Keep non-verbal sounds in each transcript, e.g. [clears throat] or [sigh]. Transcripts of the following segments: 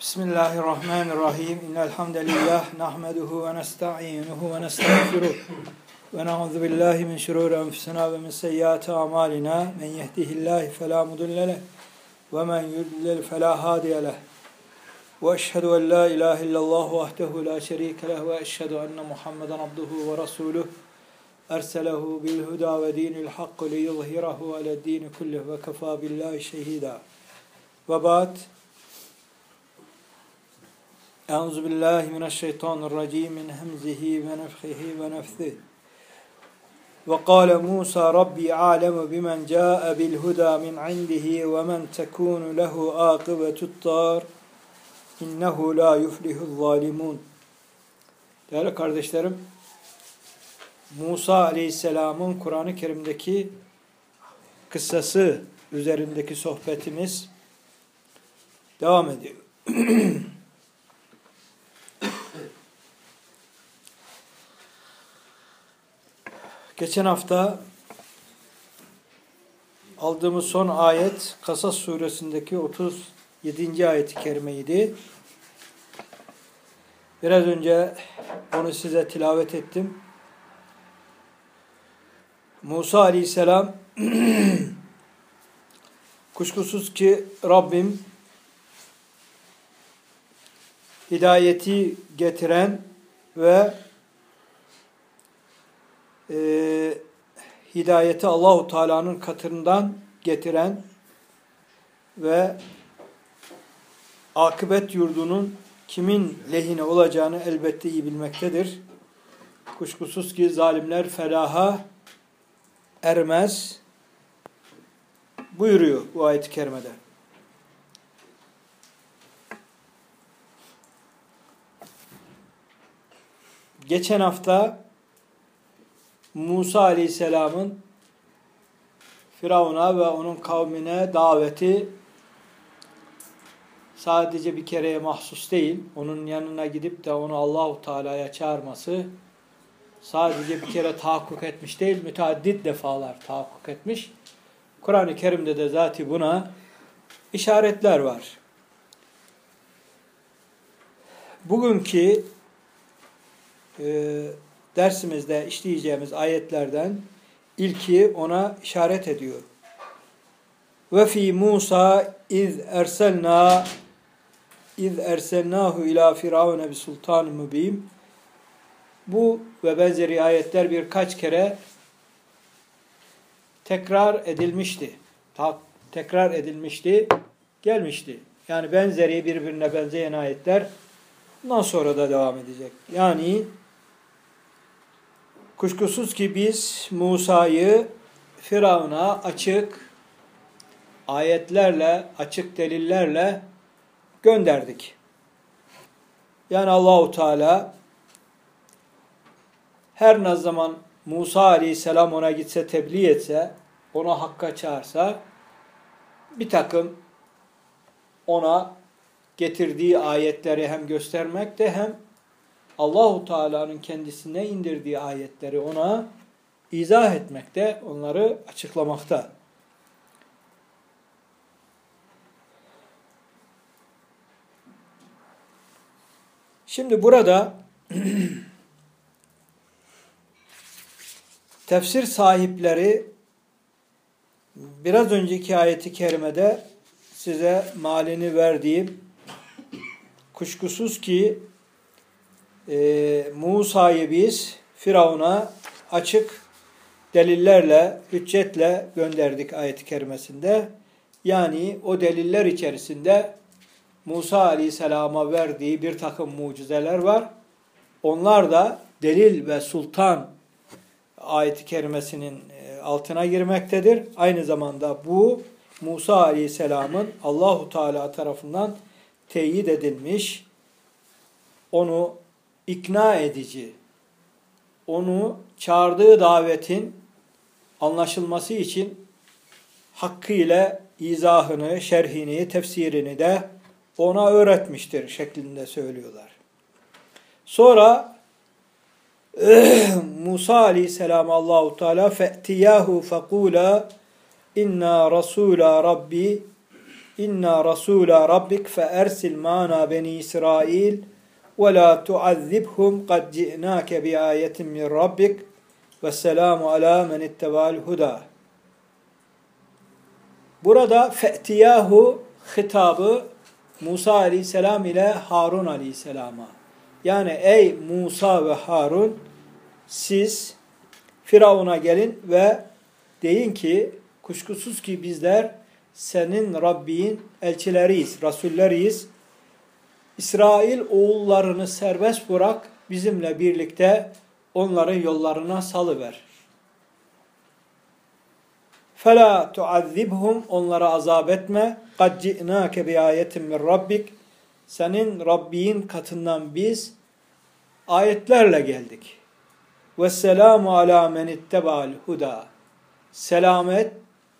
Bismillahirrahmanirrahim. İnnel hamdelellah nahmeduhu ve nestainuhu ve nestağfiruh. Ve na'udzu billahi min şururi enfusina ve min seyyiati amalina. Men yehdihillahu fela mudille leh ve men yudlil fela hadiye leh. Ve eşhedü en la ilahe illallah vahdehu la şerike leh ve eşhedü enne Muhammeden abduhu ve resuluh. Erselehu bil huda ve dinil hakkı li yuzhirahu ala dini kullih ve kefa billahi şehida. Ve ba'd. Euzu billahi mineşşeytanirracim min hemzihi ve nefhihi ve nefthih. Ve kâle Musa Rabbi a'lemu bimen câe bil huda min indihi ve men tekûnu lehu âkıbetut târ. İnnehu la yuflihul zalimun. Değerli kardeşlerim, Musa Aleyhisselam'ın Kur'an-ı Kerim'deki kıssası üzerindeki sohbetimiz devam ediyor. [clears throat] Geçen hafta aldığımız son ayet Kasas suresindeki 37. ayeti kerimeydi. Biraz önce onu size tilavet ettim. Musa aleyhisselam [clears throat] kuşkusuz ki Rabbim hidayeti getiren ve e, hidayeti Allahu Teala'nın katından getiren ve akıbet yurdunun kimin lehine olacağını elbette iyi bilmektedir. Kuşkusuz ki zalimler felaha ermez buyuruyor bu ayet-i kerimede. Geçen hafta Musa Aleyhisselam'ın Firavun'a ve onun kavmine daveti sadece bir kereye mahsus değil. Onun yanına gidip de onu Allahu Teala'ya çağırması sadece bir kere tahakkuk etmiş değil, müteaddit defalar tahakkuk etmiş. Kur'an-ı Kerim'de de zaten buna işaretler var. Bugünkü e, dersimizde işleyeceğimiz ayetlerden ilki ona işaret ediyor. Ve fi Musa iz erselna iz erselnahu ila firavune bi sultanı mübin. Bu ve benzeri ayetler birkaç kere tekrar edilmişti. Ta, tekrar edilmişti, gelmişti. Yani benzeri birbirine benzeyen ayetler bundan sonra da devam edecek. Yani Kuşkusuz ki biz Musa'yı Firavun'a açık ayetlerle, açık delillerle gönderdik. Yani Allahu Teala her ne zaman Musa Aleyhisselam ona gitse tebliğ etse, ona hakka çağırsa bir takım ona getirdiği ayetleri hem göstermekte hem Allahu Teala'nın kendisine indirdiği ayetleri ona izah etmekte, onları açıklamakta. Şimdi burada [clears throat] tefsir sahipleri biraz önceki ayeti kerimede size malini verdiğim kuşkusuz ki e, Musa'yı biz Firavun'a açık delillerle, hüccetle gönderdik ayet-i kerimesinde. Yani o deliller içerisinde Musa aleyhisselama verdiği bir takım mucizeler var. Onlar da delil ve sultan ayet-i kerimesinin e, altına girmektedir. Aynı zamanda bu Musa aleyhisselamın Allahu Teala tarafından teyit edilmiş, onu ikna edici, onu çağırdığı davetin anlaşılması için hakkıyla izahını, şerhini, tefsirini de ona öğretmiştir şeklinde söylüyorlar. Sonra [clears throat] Musa aleyhisselam Allahu Teala fe'tiyahu fekula inna rasula rabbi inna rasula rabbik fe ersil mana beni İsrail ve la tuazzibhum kad ci'nake bi ayetin min rabbik ve selamu ala men ittebal huda. Burada fe'tiyahu hitabı Musa aleyhisselam ile Harun aleyhisselama. Yani ey Musa ve Harun siz Firavun'a gelin ve deyin ki kuşkusuz ki bizler senin Rabbin elçileriyiz, rasulleriyiz. İsrail oğullarını serbest bırak, bizimle birlikte onların yollarına salıver. فَلَا تُعَذِّبْهُمْ Onlara azap etme. قَدْ جِئْنَاكَ بِآيَةٍ مِنْ رَبِّكَ Senin Rabbin katından biz ayetlerle geldik. وَالسَّلَامُ عَلَى مَنِ اتَّبَعَ الْهُدَى Selamet,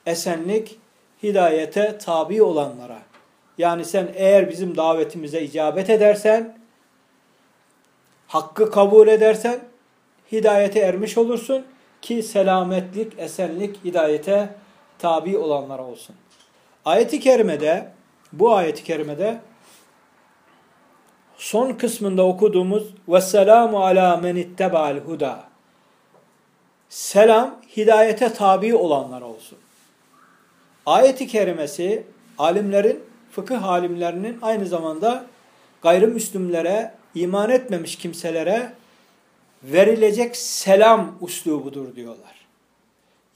esenlik, hidayete tabi olanlara. Yani sen eğer bizim davetimize icabet edersen, hakkı kabul edersen, hidayete ermiş olursun ki selametlik, esenlik, hidayete tabi olanlara olsun. Ayeti kerimede, bu ayeti kerimede son kısmında okuduğumuz vesselamu ala men itteba'al huda selam hidayete tabi olanlara olsun. Ayeti kerimesi alimlerin, fıkıh alimlerinin aynı zamanda gayrimüslimlere, iman etmemiş kimselere verilecek selam uslubudur diyorlar.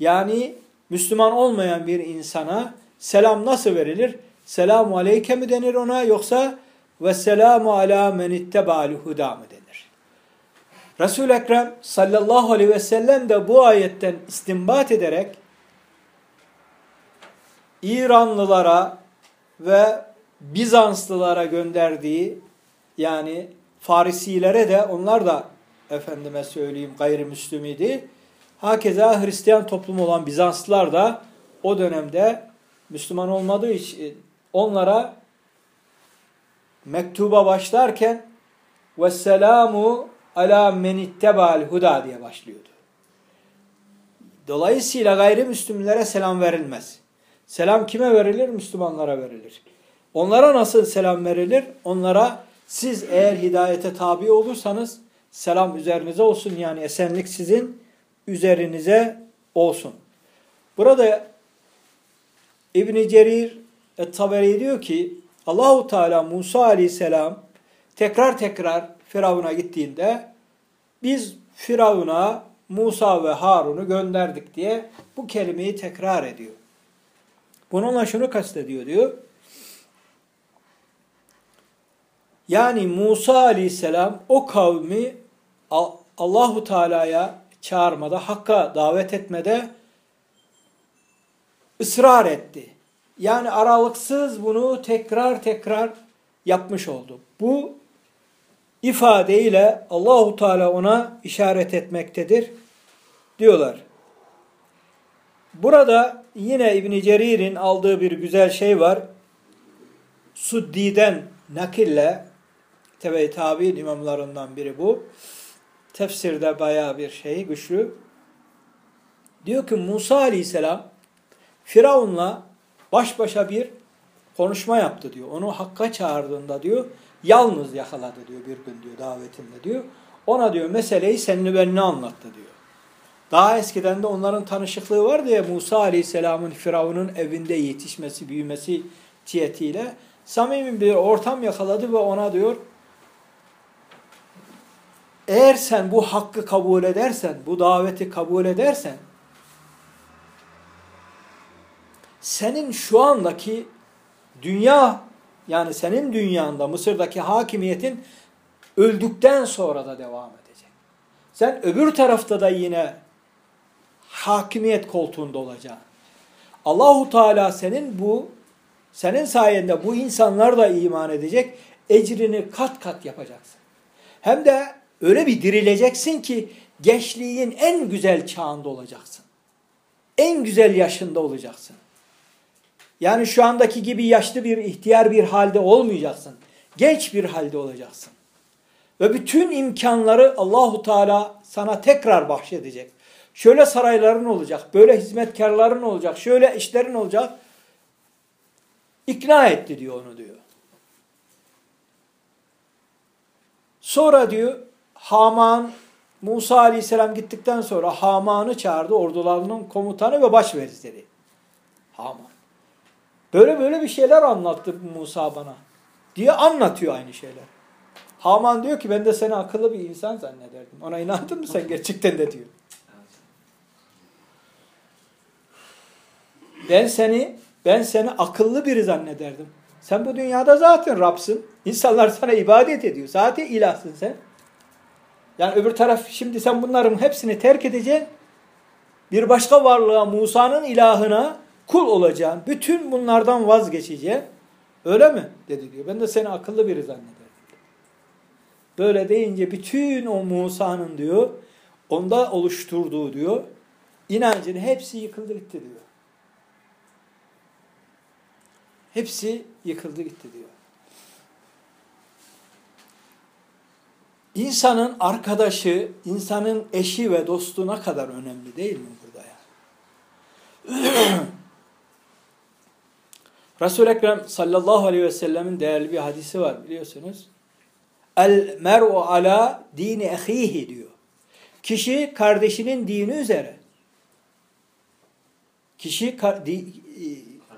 Yani Müslüman olmayan bir insana selam nasıl verilir? Selamu aleyke mi denir ona yoksa ve selamu ala men itteba'al huda mı denir? resul Ekrem sallallahu aleyhi ve sellem de bu ayetten istinbat ederek İranlılara ve Bizanslılara gönderdiği yani Farisilere de onlar da efendime söyleyeyim gayrimüslim idi. Hakeza Hristiyan toplum olan Bizanslılar da o dönemde Müslüman olmadığı için onlara mektuba başlarken vesselamu ala men itteba'al huda diye başlıyordu. Dolayısıyla gayrimüslimlere selam verilmez. Selam kime verilir? Müslümanlara verilir. Onlara nasıl selam verilir? Onlara siz eğer hidayete tabi olursanız selam üzerinize olsun. Yani esenlik sizin üzerinize olsun. Burada İbn Cerir et-Taberi diyor ki Allahu Teala Musa Aleyhisselam tekrar tekrar Firavun'a gittiğinde biz Firavun'a Musa ve Harun'u gönderdik diye bu kelimeyi tekrar ediyor. Bununla şunu kastediyor diyor. Yani Musa aleyhisselam o kavmi Allahu Teala'ya çağırmada, hakka davet etmede ısrar etti. Yani aralıksız bunu tekrar tekrar yapmış oldu. Bu ifadeyle Allahu Teala ona işaret etmektedir diyorlar. Burada yine İbn Cerir'in aldığı bir güzel şey var. Suddi'den nakille tebe tabi imamlarından biri bu. Tefsirde baya bir şey güçlü. Diyor ki Musa Aleyhisselam Firavun'la baş başa bir konuşma yaptı diyor. Onu hakka çağırdığında diyor yalnız yakaladı diyor bir gün diyor davetinde diyor. Ona diyor meseleyi seninle benimle anlattı diyor. Daha eskiden de onların tanışıklığı vardı ya Musa Aleyhisselam'ın Firavun'un evinde yetişmesi, büyümesi cihetiyle samimi bir ortam yakaladı ve ona diyor eğer sen bu hakkı kabul edersen, bu daveti kabul edersen senin şu andaki dünya yani senin dünyanda Mısır'daki hakimiyetin öldükten sonra da devam edecek. Sen öbür tarafta da yine hakimiyet koltuğunda olacaksın. Allahu Teala senin bu senin sayende bu insanlar da iman edecek. Ecrini kat kat yapacaksın. Hem de öyle bir dirileceksin ki gençliğin en güzel çağında olacaksın. En güzel yaşında olacaksın. Yani şu andaki gibi yaşlı bir ihtiyar bir halde olmayacaksın. Genç bir halde olacaksın. Ve bütün imkanları Allahu Teala sana tekrar bahşedecek. Şöyle sarayların olacak, böyle hizmetkarların olacak, şöyle işlerin olacak. ikna etti diyor onu diyor. Sonra diyor Haman Musa aleyhisselam gittikten sonra Haman'ı çağırdı ordularının komutanı ve başverizleri. Haman. Böyle böyle bir şeyler anlattı Musa bana diye anlatıyor aynı şeyler. Haman diyor ki ben de seni akıllı bir insan zannederdim. Ona inandın mı sen gerçekten de diyor. Ben seni ben seni akıllı biri zannederdim. Sen bu dünyada zaten Rab'sın. İnsanlar sana ibadet ediyor. Zaten ilahsın sen. Yani öbür taraf şimdi sen bunların hepsini terk edeceksin. Bir başka varlığa Musa'nın ilahına kul olacaksın. Bütün bunlardan vazgeçeceksin. Öyle mi? Dedi diyor. Ben de seni akıllı biri zannederdim. Böyle deyince bütün o Musa'nın diyor onda oluşturduğu diyor inancın hepsi yıkıldı gitti diyor. Hepsi yıkıldı gitti diyor. İnsanın arkadaşı, insanın eşi ve dostu ne kadar önemli değil mi burada ya? [clears throat] Resul-i Ekrem sallallahu aleyhi ve sellemin değerli bir hadisi var biliyorsunuz. El mer'u ala dini ehihi diyor. Kişi kardeşinin dini üzere. Kişi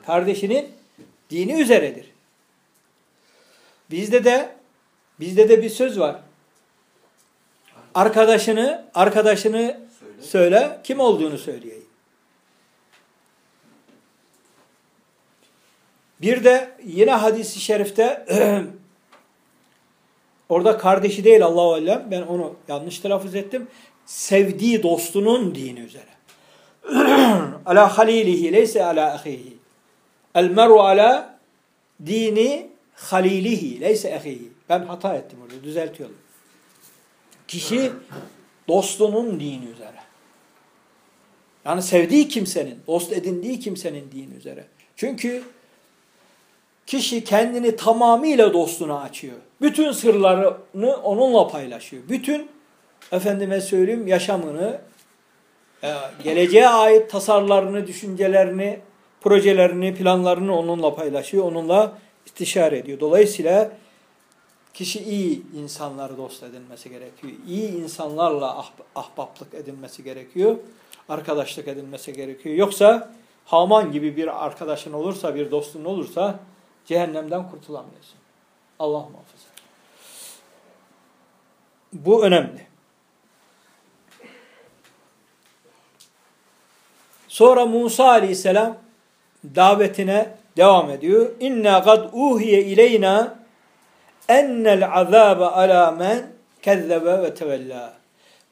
kardeşinin dini üzeredir. Bizde de bizde de bir söz var. Arkadaşını arkadaşını söyle, söyle kim olduğunu söyleyeyim. Bir de yine hadisi şerifte [clears throat] orada kardeşi değil Allahu alem ben onu yanlış telaffuz ettim. Sevdiği dostunun dini üzere. [clears throat] ala halilihi leyse ala ahihi. El meru ala dini halilihi leyse ahihi. Ben hata ettim orada düzeltiyorum. Kişi dostunun dini üzere. Yani sevdiği kimsenin, dost edindiği kimsenin dini üzere. Çünkü kişi kendini tamamıyla dostuna açıyor. Bütün sırlarını onunla paylaşıyor. Bütün efendime söyleyeyim yaşamını, e, geleceğe ait tasarlarını, düşüncelerini, projelerini, planlarını onunla paylaşıyor. Onunla istişare ediyor. Dolayısıyla kişi iyi insanları dost edinmesi gerekiyor. İyi insanlarla ah, ahbaplık edinmesi gerekiyor. Arkadaşlık edinmesi gerekiyor. Yoksa Haman gibi bir arkadaşın olursa, bir dostun olursa cehennemden kurtulamıyorsun. Allah muhafaza. Bu önemli. Sonra Musa aleyhisselam davetine devam ediyor. İnna kad uhiye ileyna ennel azabe ala men kezzebe ve tevella.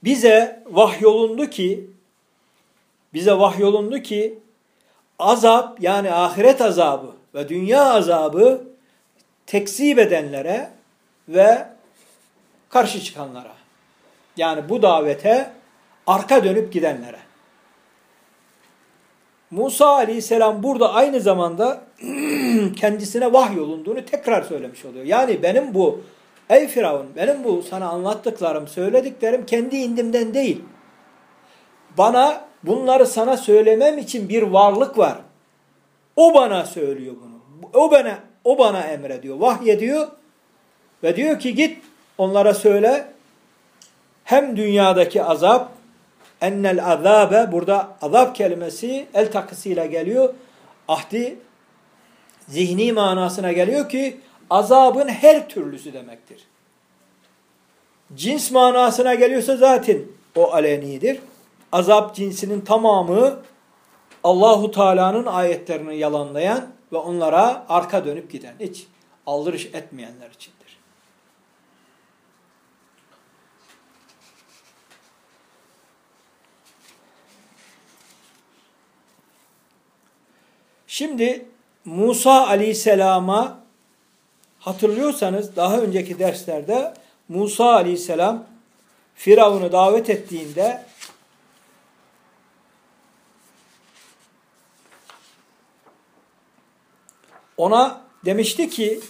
Bize vahyolundu ki bize vahyolundu ki azap yani ahiret azabı ve dünya azabı tekzip edenlere ve karşı çıkanlara. Yani bu davete arka dönüp gidenlere. Musa aleyhisselam burada aynı zamanda [clears throat] kendisine vahyolunduğunu tekrar söylemiş oluyor. Yani benim bu ey Firavun benim bu sana anlattıklarım söylediklerim kendi indimden değil. Bana bunları sana söylemem için bir varlık var. O bana söylüyor bunu. O bana o bana emrediyor. Vahyediyor ve diyor ki git onlara söyle hem dünyadaki azap ennel azabe burada azap kelimesi el takısıyla geliyor. Ahdi zihni manasına geliyor ki azabın her türlüsü demektir. Cins manasına geliyorsa zaten o alenidir. Azap cinsinin tamamı Allahu Teala'nın ayetlerini yalanlayan ve onlara arka dönüp giden, hiç aldırış etmeyenler içindir. Şimdi Musa aleyhisselama hatırlıyorsanız daha önceki derslerde Musa aleyhisselam Firavun'u davet ettiğinde ona demişti ki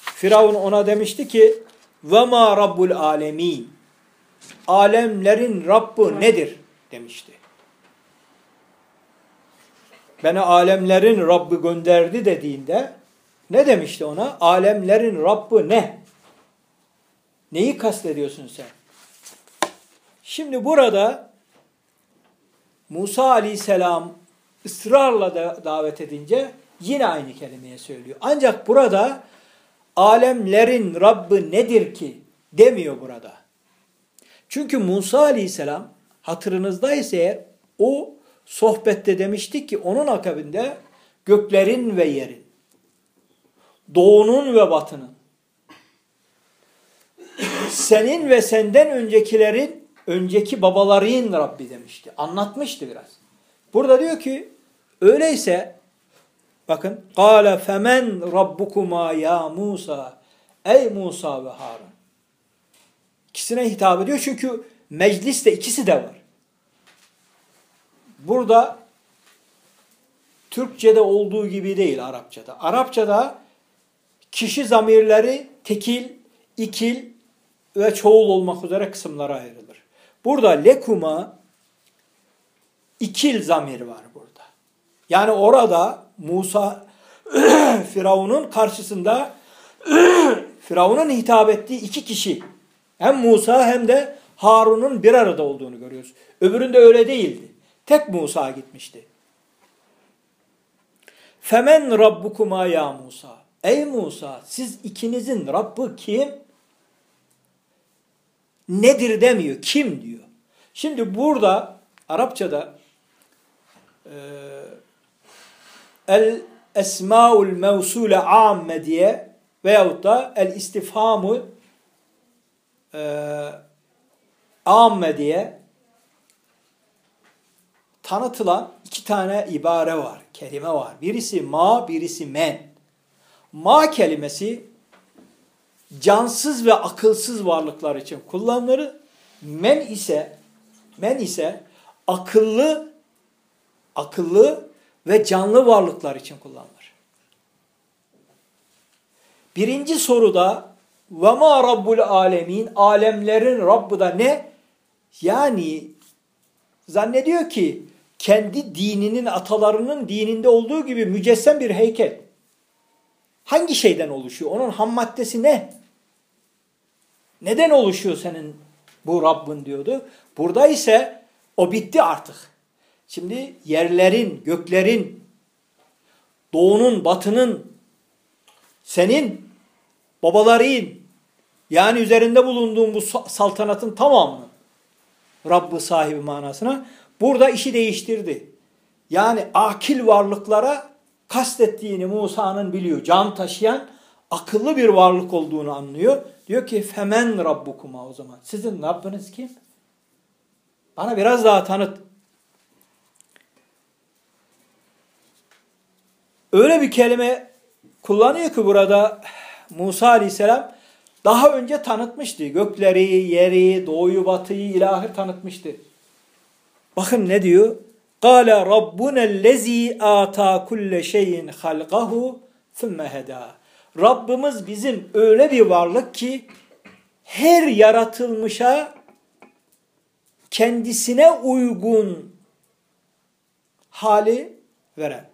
Firavun ona demişti ki ve ma rabbul alemin alemlerin Rabbi nedir demişti. Beni alemlerin Rabbi gönderdi dediğinde ne demişti ona? Alemlerin Rabbi ne? Neyi kastediyorsun sen? Şimdi burada Musa aleyhisselam ısrarla da davet edince yine aynı kelimeye söylüyor. Ancak burada alemlerin Rabbi nedir ki demiyor burada. Çünkü Musa aleyhisselam hatırınızdaysa eğer o sohbette demiştik ki onun akabinde göklerin ve yerin, doğunun ve batının, senin ve senden öncekilerin, önceki babaların Rabbi demişti. Anlatmıştı biraz. Burada diyor ki öyleyse bakın قَالَ فَمَنْ رَبُّكُمَا ya Musa Ey Musa ve Harun. İkisine hitap ediyor çünkü mecliste ikisi de var. Burada Türkçe'de olduğu gibi değil Arapçada. Arapçada kişi zamirleri tekil, ikil ve çoğul olmak üzere kısımlara ayrılır. Burada lekuma ikil zamir var burada. Yani orada Musa [clears throat] Firavun'un karşısında [clears throat] Firavun'un hitap ettiği iki kişi hem Musa hem de Harun'un bir arada olduğunu görüyoruz. Öbüründe öyle değildi. Tek Musa gitmişti. Femen rabbukuma ya Musa. Ey Musa siz ikinizin Rabbı kim? Nedir demiyor. Kim diyor. Şimdi burada Arapçada e, el esmaul mevsule amme diye veyahut da el istifhamu e, amme diye tanıtılan iki tane ibare var, kelime var. Birisi ma, birisi men. Ma kelimesi cansız ve akılsız varlıklar için kullanılır. Men ise men ise akıllı akıllı ve canlı varlıklar için kullanılır. Birinci soruda ve ma rabbul alemin alemlerin Rabbı da ne? Yani zannediyor ki kendi dininin atalarının dininde olduğu gibi mücessem bir heykel. Hangi şeyden oluşuyor? Onun ham maddesi ne? Neden oluşuyor senin bu Rabbin diyordu. Burada ise o bitti artık. Şimdi yerlerin, göklerin, doğunun, batının, senin, babaların, yani üzerinde bulunduğun bu saltanatın tamamı Rabbı sahibi manasına burada işi değiştirdi. Yani akil varlıklara kastettiğini Musa'nın biliyor. Can taşıyan akıllı bir varlık olduğunu anlıyor. Diyor ki femen rabbukuma o zaman. Sizin Rabbiniz kim? Bana biraz daha tanıt. Öyle bir kelime kullanıyor ki burada Musa aleyhisselam daha önce tanıtmıştı. Gökleri, yeri, doğuyu, batıyı, ilahı tanıtmıştı. Bakın ne diyor? قَالَ رَبُّنَا الَّذ۪ي آتَى كُلَّ شَيْءٍ خَلْقَهُ ثُمَّ هَدَى Rabbimiz bizim öyle bir varlık ki her yaratılmışa kendisine uygun hali veren.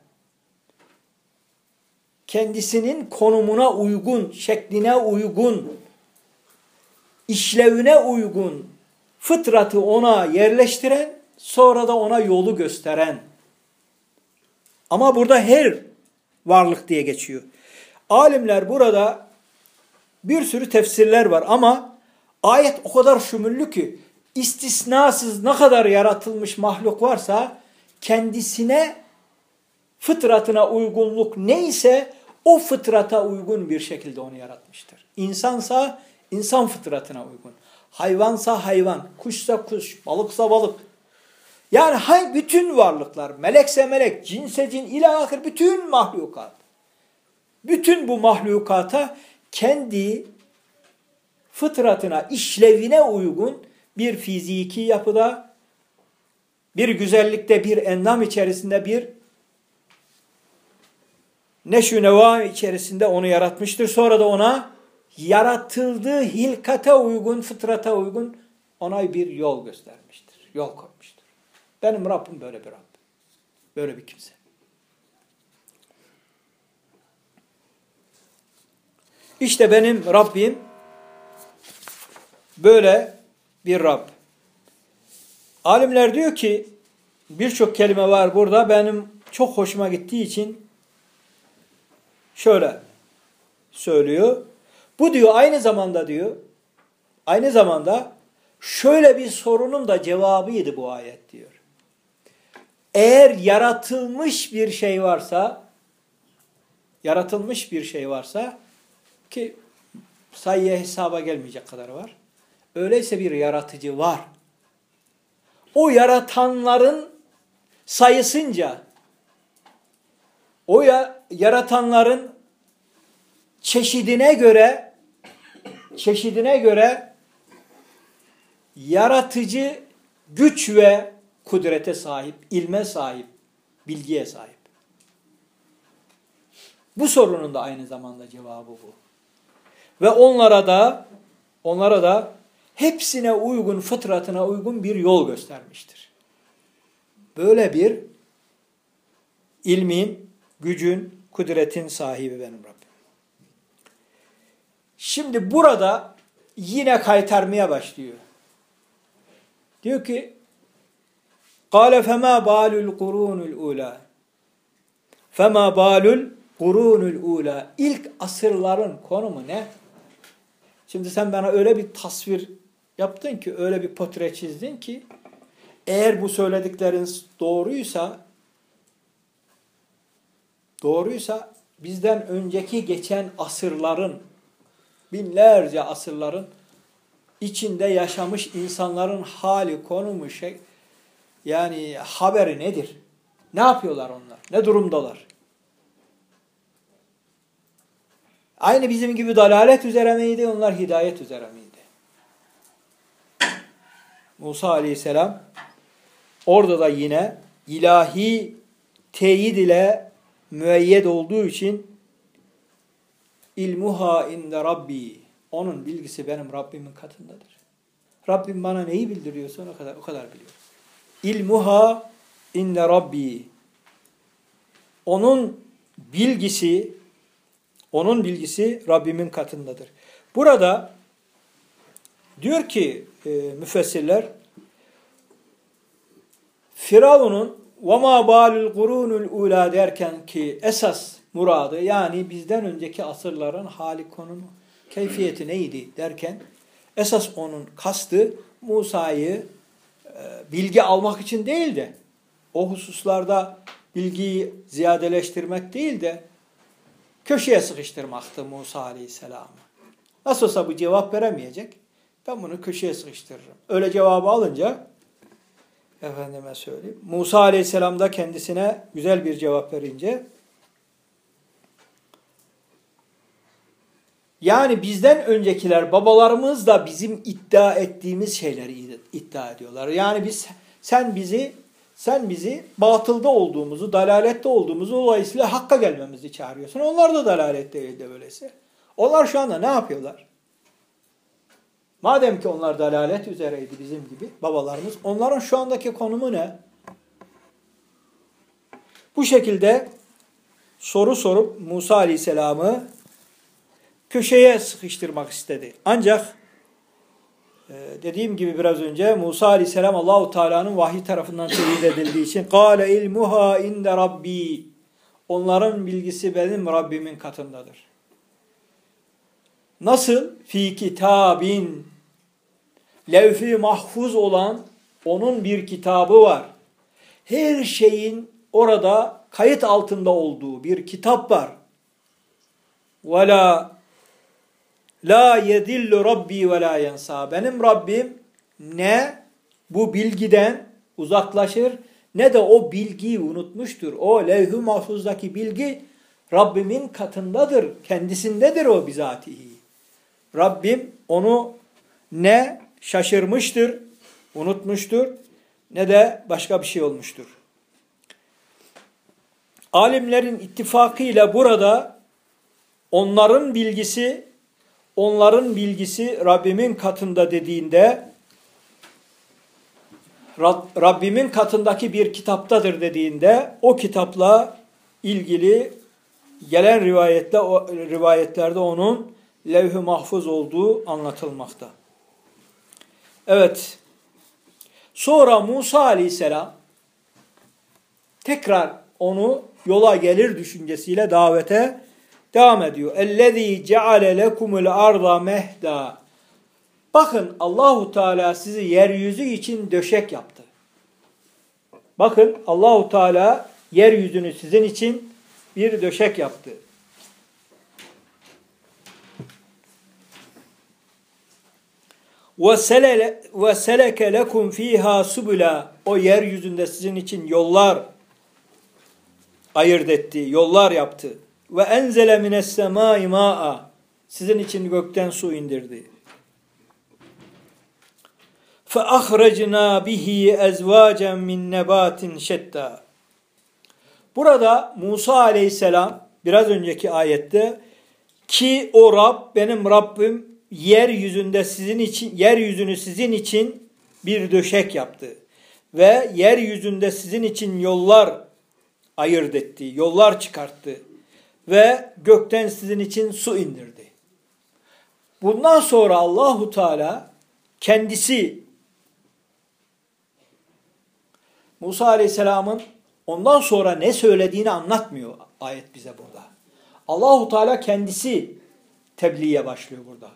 Kendisinin konumuna uygun, şekline uygun, işlevine uygun fıtratı ona yerleştiren, sonra da ona yolu gösteren. Ama burada her varlık diye geçiyor. Alimler burada bir sürü tefsirler var ama ayet o kadar şümüllü ki istisnasız ne kadar yaratılmış mahluk varsa kendisine fıtratına uygunluk neyse o fıtrata uygun bir şekilde onu yaratmıştır. İnsansa insan fıtratına uygun. Hayvansa hayvan, kuşsa kuş, balıksa balık. Yani hangi bütün varlıklar, melekse melek, cinse cin, ilahir bütün mahlukat. Bütün bu mahlukata kendi fıtratına, işlevine uygun bir fiziki yapıda, bir güzellikte, bir endam içerisinde, bir neşü neva içerisinde onu yaratmıştır. Sonra da ona yaratıldığı hilkate uygun, fıtrata uygun ona bir yol göstermiştir. Yol koymuştur. Benim Rabbim böyle bir Rabb. Böyle bir kimse. İşte benim Rabbim böyle bir Rabb. Alimler diyor ki birçok kelime var burada benim çok hoşuma gittiği için şöyle söylüyor. Bu diyor aynı zamanda diyor aynı zamanda şöyle bir sorunun da cevabıydı bu ayet diyor. Eğer yaratılmış bir şey varsa yaratılmış bir şey varsa ki sayıya hesaba gelmeyecek kadar var. Öyleyse bir yaratıcı var. O yaratanların sayısınca o ya, yaratanların çeşidine göre çeşidine göre yaratıcı güç ve kudrete sahip, ilme sahip, bilgiye sahip. Bu sorunun da aynı zamanda cevabı bu. Ve onlara da onlara da hepsine uygun, fıtratına uygun bir yol göstermiştir. Böyle bir ilmin, gücün, kudretin sahibi benim Rabbim. Şimdi burada yine kaytarmaya başlıyor. Diyor ki Kale fema balul kurunul ula. Fema balul kurunul ula. İlk asırların konumu ne? Şimdi sen bana öyle bir tasvir yaptın ki, öyle bir potre çizdin ki eğer bu söylediklerin doğruysa doğruysa bizden önceki geçen asırların binlerce asırların içinde yaşamış insanların hali, konumu, şey, yani haberi nedir? Ne yapıyorlar onlar? Ne durumdalar? Aynı bizim gibi dalalet üzere miydi? Onlar hidayet üzere miydi? Musa aleyhisselam orada da yine ilahi teyit ile müeyyed olduğu için ilmuha inde rabbi onun bilgisi benim Rabbimin katındadır. Rabbim bana neyi bildiriyorsa o kadar o kadar biliyor. İlmuha inde rabbi onun bilgisi onun bilgisi Rabbimin katındadır. Burada diyor ki e, müfessirler Firavun'un وَمَا بَالُ الْقُرُونُ الْعُولَى derken ki esas muradı yani bizden önceki asırların hali konumu, keyfiyeti neydi derken esas onun kastı Musa'yı e, bilgi almak için değil de o hususlarda bilgiyi ziyadeleştirmek değil de köşeye sıkıştırmaktı Musa Aleyhisselam'ı. Nasıl olsa bu cevap veremeyecek. Ben bunu köşeye sıkıştırırım. Öyle cevabı alınca efendime söyleyeyim. Musa Aleyhisselam da kendisine güzel bir cevap verince yani bizden öncekiler babalarımız da bizim iddia ettiğimiz şeyleri iddia ediyorlar. Yani biz sen bizi sen bizi batılda olduğumuzu, dalalette olduğumuzu dolayısıyla hakka gelmemizi çağırıyorsun. Onlar da dalaletteydi böylesi. Onlar şu anda ne yapıyorlar? Madem ki onlar dalalet üzereydi bizim gibi babalarımız, onların şu andaki konumu ne? Bu şekilde soru sorup Musa Aleyhisselam'ı köşeye sıkıştırmak istedi. Ancak ee, dediğim gibi biraz önce Musa Aleyhisselam Allahu Teala'nın vahiy tarafından teyit edildiği için "Kâle ilmuha inde rabbi." Onların bilgisi benim Rabbimin katındadır. Nasıl? Fi kitabin levfi mahfuz olan onun bir kitabı var. Her şeyin orada kayıt altında olduğu bir kitap var. Ve la yedillu rabbi ve la yensa. Benim Rabbim ne bu bilgiden uzaklaşır ne de o bilgiyi unutmuştur. O levh-i mahfuzdaki bilgi Rabbimin katındadır. Kendisindedir o bizatihi. Rabbim onu ne şaşırmıştır, unutmuştur ne de başka bir şey olmuştur. Alimlerin ittifakıyla burada onların bilgisi onların bilgisi Rabbimin katında dediğinde Rabbimin katındaki bir kitaptadır dediğinde o kitapla ilgili gelen rivayetle rivayetlerde onun levh-i mahfuz olduğu anlatılmakta. Evet. Sonra Musa aleyhisselam tekrar onu yola gelir düşüncesiyle davete Devam ediyor. Ellezî ceale lekumul arda mehda. Bakın Allahu Teala sizi yeryüzü için döşek yaptı. Bakın Allahu Teala yeryüzünü sizin için bir döşek yaptı. ve seleke lekum fiha subula o yeryüzünde sizin için yollar ayırt etti, yollar yaptı. Ve enzele mines semai ma'a sizin için gökten su indirdi. Fe ahrecna bihi ezvacen min nebatin şetta. Burada Musa aleyhisselam biraz önceki ayette ki o Rab benim Rabbim yeryüzünde sizin için yeryüzünü sizin için bir döşek yaptı ve yeryüzünde sizin için yollar ayırt etti, yollar çıkarttı ve gökten sizin için su indirdi. Bundan sonra Allahu Teala kendisi Musa Aleyhisselam'ın ondan sonra ne söylediğini anlatmıyor ayet bize burada. Allahu Teala kendisi tebliğe başlıyor burada.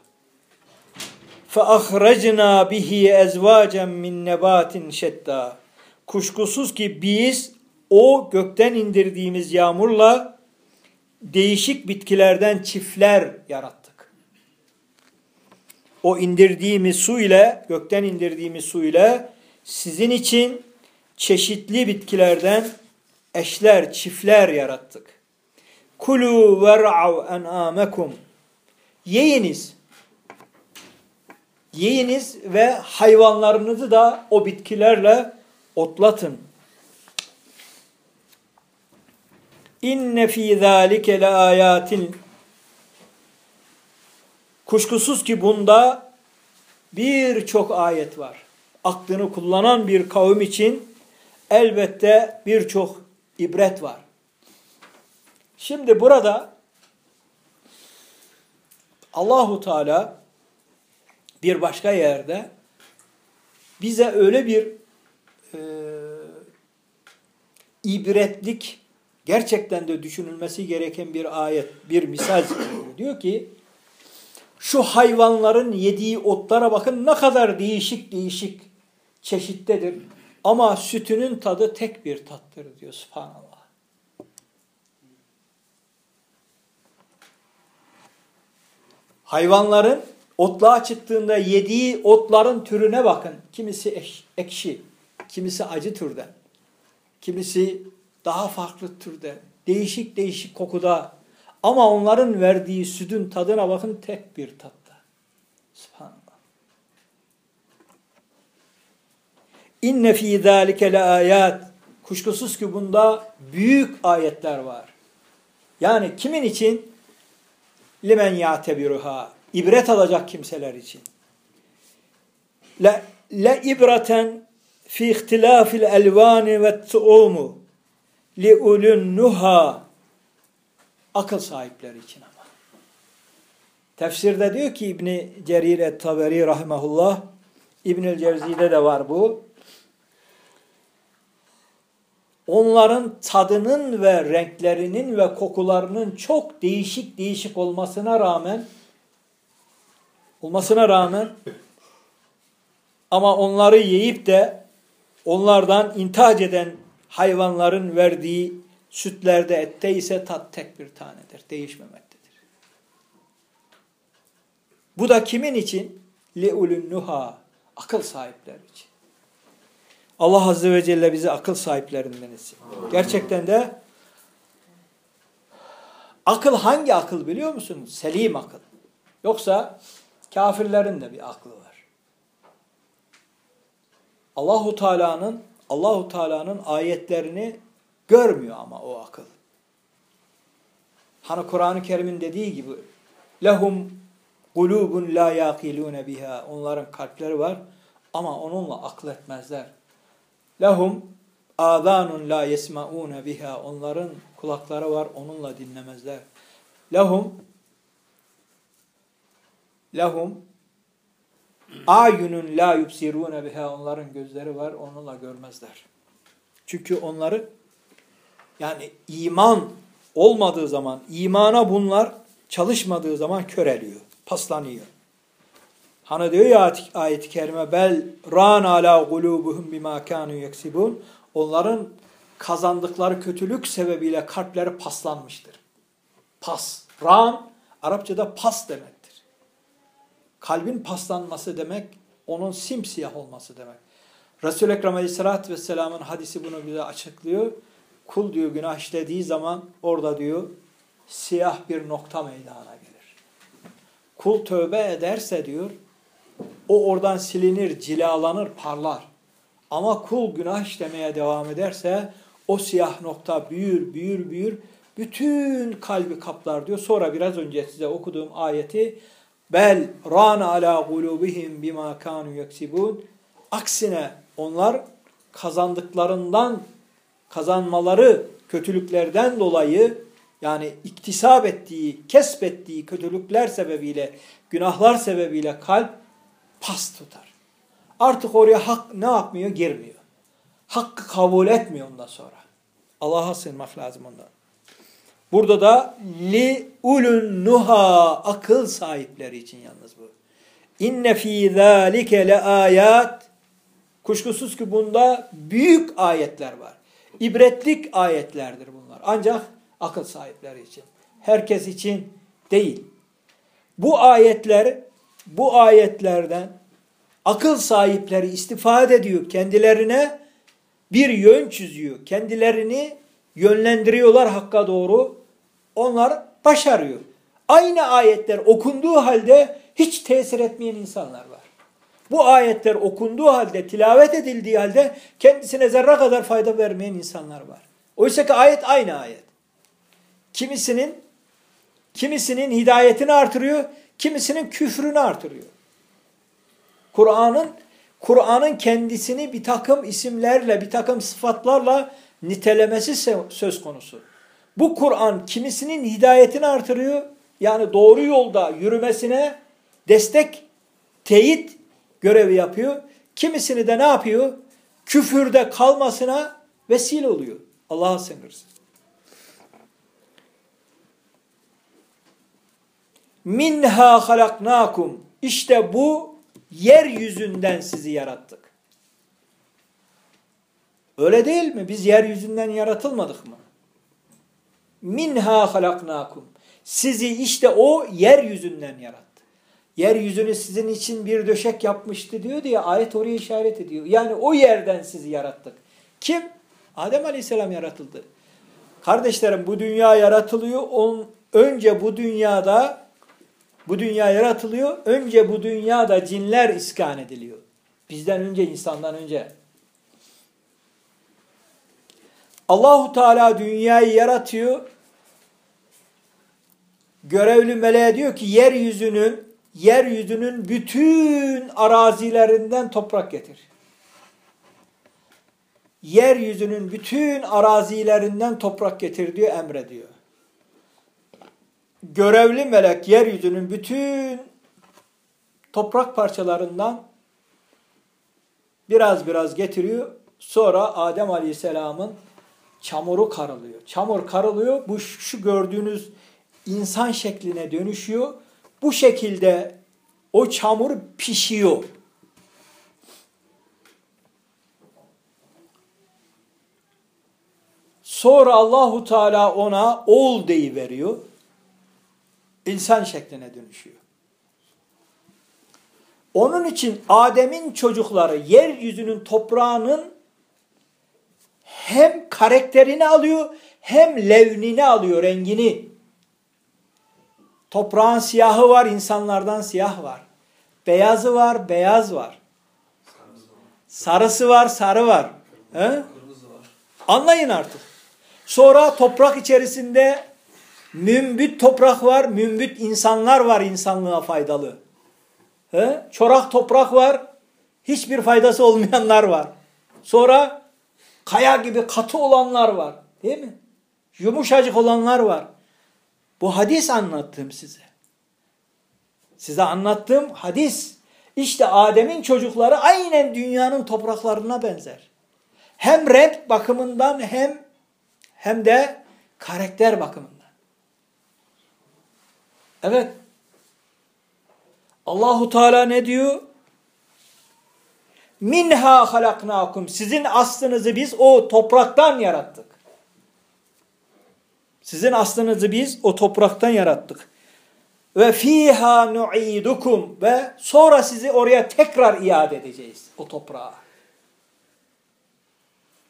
فَاَخْرَجْنَا bihi ezvacen min nebatin şetta. Kuşkusuz ki biz o gökten indirdiğimiz yağmurla değişik bitkilerden çiftler yarattık. O indirdiğimiz su ile, gökten indirdiğimiz su ile sizin için çeşitli bitkilerden eşler, çiftler yarattık. Kulu ver'av en'amekum. Yiyiniz. Yiyiniz ve hayvanlarınızı da o bitkilerle otlatın. İnne fî zâlike le âyâtin Kuşkusuz ki bunda birçok ayet var. Aklını kullanan bir kavim için elbette birçok ibret var. Şimdi burada Allahu Teala bir başka yerde bize öyle bir e, ibretlik gerçekten de düşünülmesi gereken bir ayet, bir misal diyor ki şu hayvanların yediği otlara bakın ne kadar değişik değişik çeşittedir. Ama sütünün tadı tek bir tattır diyor subhanallah. Hayvanların otluğa çıktığında yediği otların türüne bakın. Kimisi ekşi, kimisi acı türden, kimisi daha farklı türde, değişik değişik kokuda ama onların verdiği sütün tadına bakın tek bir tatta. Subhanallah. İnne fî zâlike le. Kuşkusuz ki bunda büyük ayetler var. Yani kimin için? Limen ya'tebiruha. İbret alacak kimseler için. Le, le ibraten fi ihtilafil elvani ve tu'umu li ulun nuha akıl sahipleri için ama. Tefsirde diyor ki İbni Cerir et-Taberi rahimahullah İbnül Cevzi'de de var bu. Onların tadının ve renklerinin ve kokularının çok değişik değişik olmasına rağmen olmasına rağmen ama onları yiyip de onlardan intihac eden hayvanların verdiği sütlerde ette ise tat tek bir tanedir. Değişmemektedir. Bu da kimin için? Le'ulün nuha. Akıl sahipleri için. Allah Azze ve Celle bizi akıl sahiplerinden etsin. Gerçekten de akıl hangi akıl biliyor musun? Selim akıl. Yoksa kafirlerin de bir aklı var. Allahu Teala'nın Allahu Teala'nın ayetlerini görmüyor ama o akıl. Hani Kur'an-ı Kerim'in dediği gibi lehum kulubun la yaqilun biha. Onların kalpleri var ama onunla akıl etmezler. Lehum azanun la yesmaun biha. Onların kulakları var onunla dinlemezler. Lehum lehum ayunun la yubsirune biha onların gözleri var onunla görmezler. Çünkü onları yani iman olmadığı zaman imana bunlar çalışmadığı zaman köreliyor, paslanıyor. Hani diyor ya ayet-i kerime bel ran ala gulubuhum bima kanu yaksibun onların kazandıkları kötülük sebebiyle kalpleri paslanmıştır. Pas. Ran Arapçada pas demektir. Kalbin paslanması demek onun simsiyah olması demek. Resul-i Ekrem Aleyhisselatü Vesselam'ın hadisi bunu bize açıklıyor. Kul diyor günah işlediği zaman orada diyor siyah bir nokta meydana gelir. Kul tövbe ederse diyor o oradan silinir, cilalanır, parlar. Ama kul günah işlemeye devam ederse o siyah nokta büyür, büyür, büyür. Bütün kalbi kaplar diyor. Sonra biraz önce size okuduğum ayeti bel ran ala gulubihim bima kanu yaksibun. Aksine onlar kazandıklarından kazanmaları kötülüklerden dolayı yani iktisap ettiği, kesbettiği kötülükler sebebiyle, günahlar sebebiyle kalp pas tutar. Artık oraya hak ne yapmıyor? Girmiyor. Hakkı kabul etmiyor ondan sonra. Allah'a sığınmak lazım ondan. Burada da li ulun nuha akıl sahipleri için yalnız bu. İnne fi zalike le ayat kuşkusuz ki bunda büyük ayetler var. İbretlik ayetlerdir bunlar. Ancak akıl sahipleri için. Herkes için değil. Bu ayetler bu ayetlerden akıl sahipleri istifade ediyor. Kendilerine bir yön çiziyor. Kendilerini yönlendiriyorlar hakka doğru. Onlar başarıyor. Aynı ayetler okunduğu halde hiç tesir etmeyen insanlar var. Bu ayetler okunduğu halde, tilavet edildiği halde kendisine zerre kadar fayda vermeyen insanlar var. Oysa ki ayet aynı ayet. Kimisinin kimisinin hidayetini artırıyor, kimisinin küfrünü artırıyor. Kur'an'ın Kur'an'ın kendisini bir takım isimlerle, bir takım sıfatlarla nitelemesi söz konusu. Bu Kur'an kimisinin hidayetini artırıyor, yani doğru yolda yürümesine destek, teyit görevi yapıyor. Kimisini de ne yapıyor? Küfürde kalmasına vesile oluyor. Allah'a sınırsız. Minha halaknakum. İşte bu yeryüzünden sizi yarattık. Öyle değil mi? Biz yeryüzünden yaratılmadık mı? Minha halaknakum. Sizi işte o yeryüzünden yarattı. Yeryüzünü sizin için bir döşek yapmıştı diyor diye ayet oraya işaret ediyor. Yani o yerden sizi yarattık. Kim? Adem Aleyhisselam yaratıldı. Kardeşlerim bu dünya yaratılıyor. On, önce bu dünyada bu dünya yaratılıyor. Önce bu dünyada cinler iskan ediliyor. Bizden önce, insandan önce. Allahu Teala dünyayı yaratıyor. Görevli meleğe diyor ki yeryüzünün yeryüzünün bütün arazilerinden toprak getir. Yeryüzünün bütün arazilerinden toprak getir diyor, emrediyor görevli melek yeryüzünün bütün toprak parçalarından biraz biraz getiriyor. Sonra Adem Aleyhisselam'ın çamuru karılıyor. Çamur karılıyor. Bu şu gördüğünüz insan şekline dönüşüyor. Bu şekilde o çamur pişiyor. Sonra Allahu Teala ona oğul deyi veriyor insan şekline dönüşüyor. Onun için Adem'in çocukları yeryüzünün toprağının hem karakterini alıyor hem levnini alıyor, rengini. Toprağın siyahı var, insanlardan siyah var. Beyazı var, beyaz var. Sarısı var, sarı var. He? Anlayın artık. Sonra toprak içerisinde Mümbit toprak var, mümbit insanlar var insanlığa faydalı. He? Çorak toprak var, hiçbir faydası olmayanlar var. Sonra kaya gibi katı olanlar var. Değil mi? Yumuşacık olanlar var. Bu hadis anlattım size. Size anlattığım hadis işte Adem'in çocukları aynen dünyanın topraklarına benzer. Hem renk bakımından hem hem de karakter bakımından. Evet. Allahu Teala ne diyor? Minha halaknakum. Sizin aslınızı biz o topraktan yarattık. Sizin aslınızı biz o topraktan yarattık. Ve fiha nu'idukum ve sonra sizi oraya tekrar iade edeceğiz o toprağa.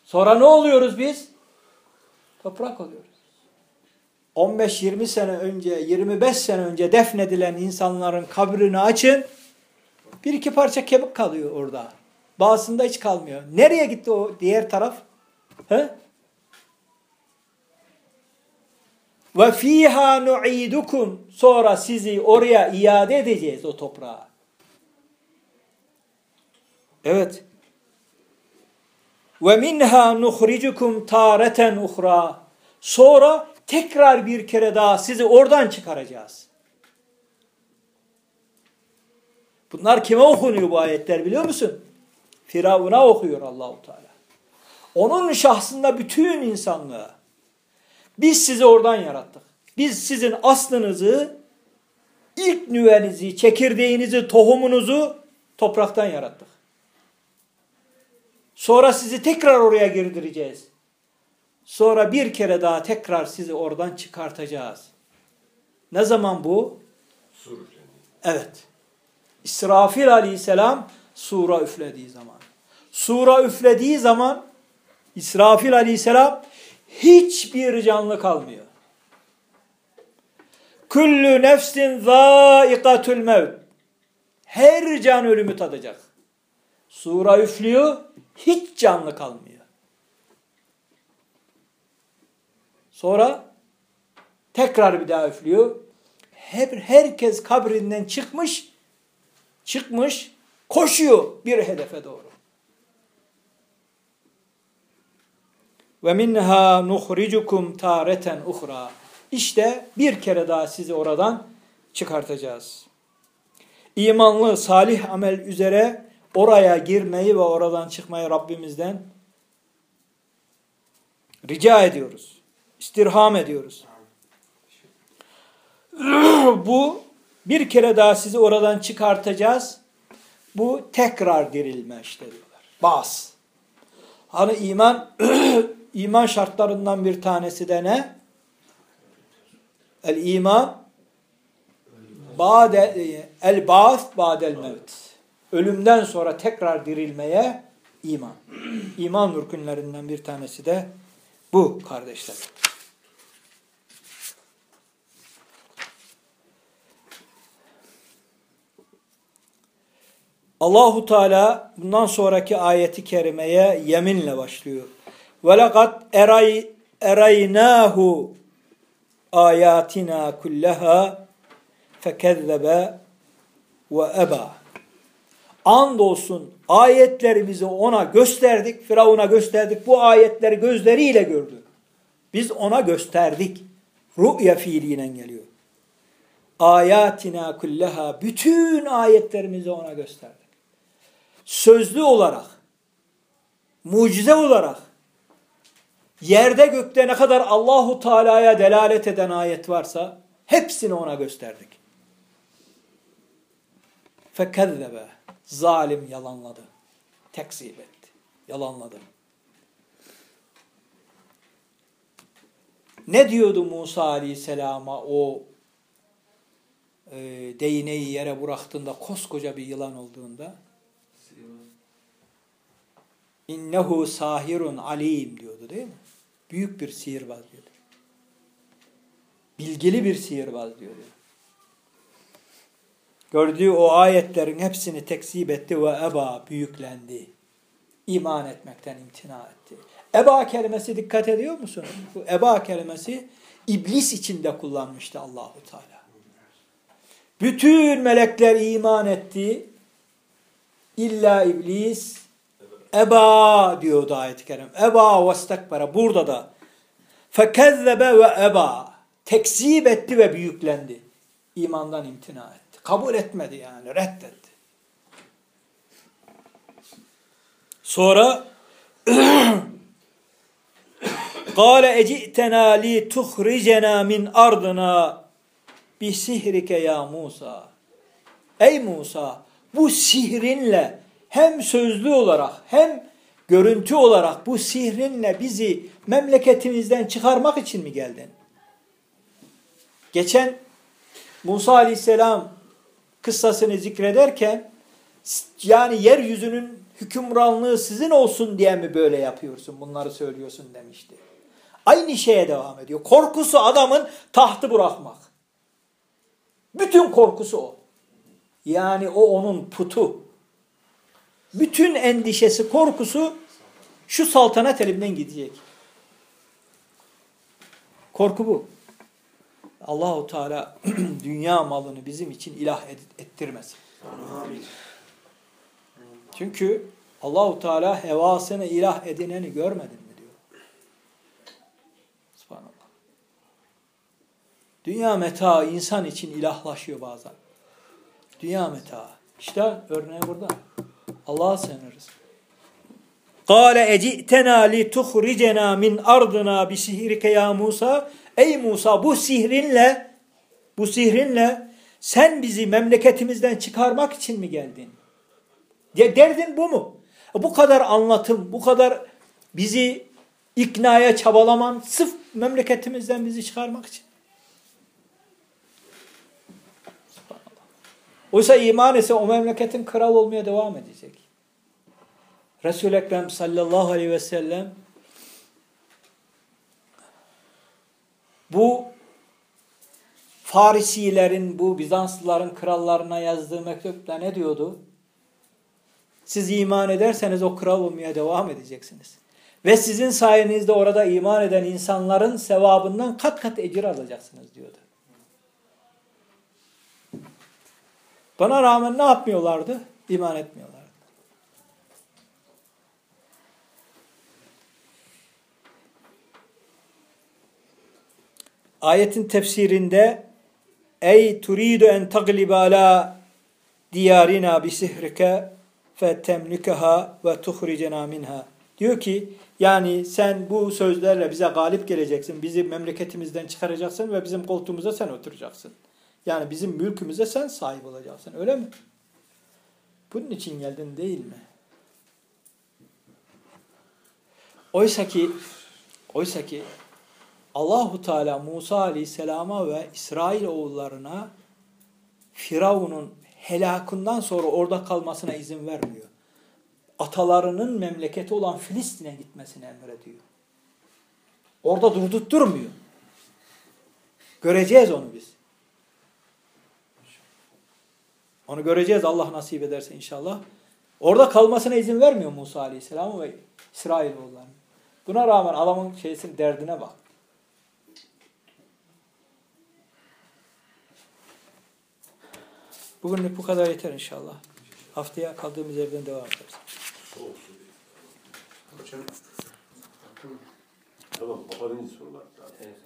Sonra ne oluyoruz biz? Toprak oluyoruz. 15-20 sene önce, 25 sene önce defnedilen insanların kabrini açın. Bir iki parça kemik kalıyor orada. Bazısında hiç kalmıyor. Nereye gitti o diğer taraf? He? Ve fiha nu'idukum sonra sizi oraya iade edeceğiz o toprağa. Evet. Ve minha nuhricukum tareten uhra. Sonra tekrar bir kere daha sizi oradan çıkaracağız. Bunlar kime okunuyor bu ayetler biliyor musun? Firavun'a okuyor Allahu Teala. Onun şahsında bütün insanlığı. Biz sizi oradan yarattık. Biz sizin aslınızı, ilk nüvenizi, çekirdeğinizi, tohumunuzu topraktan yarattık. Sonra sizi tekrar oraya girdireceğiz. Sonra bir kere daha tekrar sizi oradan çıkartacağız. Ne zaman bu? Evet. İsrafil aleyhisselam sura üflediği zaman. Sura üflediği zaman İsrafil aleyhisselam hiçbir canlı kalmıyor. Kullu nefsin zâikatul mevt. Her can ölümü tadacak. Sura üflüyor, hiç canlı kalmıyor. Sonra tekrar bir daha üflüyor. Hep herkes kabrinden çıkmış, çıkmış, koşuyor bir hedefe doğru. Ve minha nuhricukum tareten uhra. İşte bir kere daha sizi oradan çıkartacağız. İmanlı, salih amel üzere oraya girmeyi ve oradan çıkmayı Rabbimizden rica ediyoruz. İstirham ediyoruz. [clears throat] Bu bir kere daha sizi oradan çıkartacağız. Bu tekrar dirilme işte diyorlar. Bas. Hani iman [clears throat] iman şartlarından bir tanesi de ne? El iman ba'de el ba'th ba'del mevt. Ölümden sonra tekrar dirilmeye iman. İman rükünlerinden bir tanesi de bu kardeşler. Allahu Teala bundan sonraki ayeti kerimeye yeminle başlıyor. Ve lekad eray eraynahu ayatina kullaha fekezzebe ve eba. Andolsun ayetlerimizi ona gösterdik, Firavun'a gösterdik. Bu ayetleri gözleriyle gördü. Biz ona gösterdik. Rü'ya fiiliyle geliyor. Ayatina kullaha bütün ayetlerimizi ona gösterdik. Sözlü olarak, mucize olarak yerde gökte ne kadar Allahu Teala'ya delalet eden ayet varsa hepsini ona gösterdik. Fekezzebe zalim yalanladı. Tekzip etti. Yalanladı. Ne diyordu Musa Aleyhisselam'a o e, değneği yere bıraktığında koskoca bir yılan olduğunda? İnnehu sahirun alim diyordu değil mi? Büyük bir sihirbaz diyordu. Bilgili bir sihirbaz diyordu. Gördüğü o ayetlerin hepsini tekzip etti ve eba büyüklendi. İman etmekten imtina etti. Eba kelimesi dikkat ediyor musunuz? Bu eba kelimesi iblis içinde kullanmıştı Allahu Teala. Bütün melekler iman etti. İlla iblis eba diyordu ayet-i kerim. Eba ve stekbere. Burada da fekezzebe ve eba tekzip etti ve büyüklendi. İmandan imtina etti. Kabul etmedi yani reddetti. Sonra [clears throat] Kale ecitena li tuhricena min ardına bi sihrike ya Musa. Ey Musa bu sihrinle hem sözlü olarak hem görüntü olarak bu sihrinle bizi memleketimizden çıkarmak için mi geldin? Geçen Musa aleyhisselam kıssasını zikrederken yani yeryüzünün hükümranlığı sizin olsun diye mi böyle yapıyorsun bunları söylüyorsun demişti. Aynı şeye devam ediyor. Korkusu adamın tahtı bırakmak. Bütün korkusu o. Yani o onun putu. Bütün endişesi, korkusu şu saltanat elimden gidecek. Korku bu. Allahu Teala [clears throat] dünya malını bizim için ilah ettirmesin. Amin. Çünkü Allahu Teala hevasını ilah edineni görmedin mi diyor. Subhanallah. Dünya meta insan için ilahlaşıyor bazen. Dünya meta. İşte örneği burada. Allah'a sığınırız. Li tuhricena min ardına bi sihrike ya Musa. Ey Musa bu sihrinle bu sihrinle sen bizi memleketimizden çıkarmak için mi geldin? Ya derdin bu mu? Bu kadar anlatım, bu kadar bizi iknaya çabalaman sırf memleketimizden bizi çıkarmak için. Oysa iman ise o memleketin kral olmaya devam edecek. Resul-i Ekrem sallallahu aleyhi ve sellem bu Farisilerin, bu Bizanslıların krallarına yazdığı mektupta ne diyordu? Siz iman ederseniz o kral olmaya devam edeceksiniz. Ve sizin sayenizde orada iman eden insanların sevabından kat kat ecir alacaksınız diyordu. Bana rağmen ne yapmıyorlardı? İman etmiyorlardı. Ayetin tefsirinde Ey turidu en taglibe ala diyarina bi sihrike fe temlikaha ve tuhricena minha. Diyor ki yani sen bu sözlerle bize galip geleceksin. Bizi memleketimizden çıkaracaksın ve bizim koltuğumuza sen oturacaksın. Yani bizim mülkümüze sen sahip olacaksın. Öyle mi? Bunun için geldin değil mi? Oysa ki oysa ki Allahu Teala Musa Aleyhisselam'a ve İsrail oğullarına Firavun'un helakından sonra orada kalmasına izin vermiyor. Atalarının memleketi olan Filistin'e gitmesini emrediyor. Orada durdurtturmuyor. Göreceğiz onu biz. Onu göreceğiz Allah nasip ederse inşallah. Orada kalmasına izin vermiyor Musa Aleyhisselam ve İsrailoğulları. Buna rağmen adamın şeysin derdine bak. Bugünlük bu kadar yeter inşallah. Haftaya kaldığımız yerden devam ederiz. Hocam. Tamam, kapanınca sorular. Evet.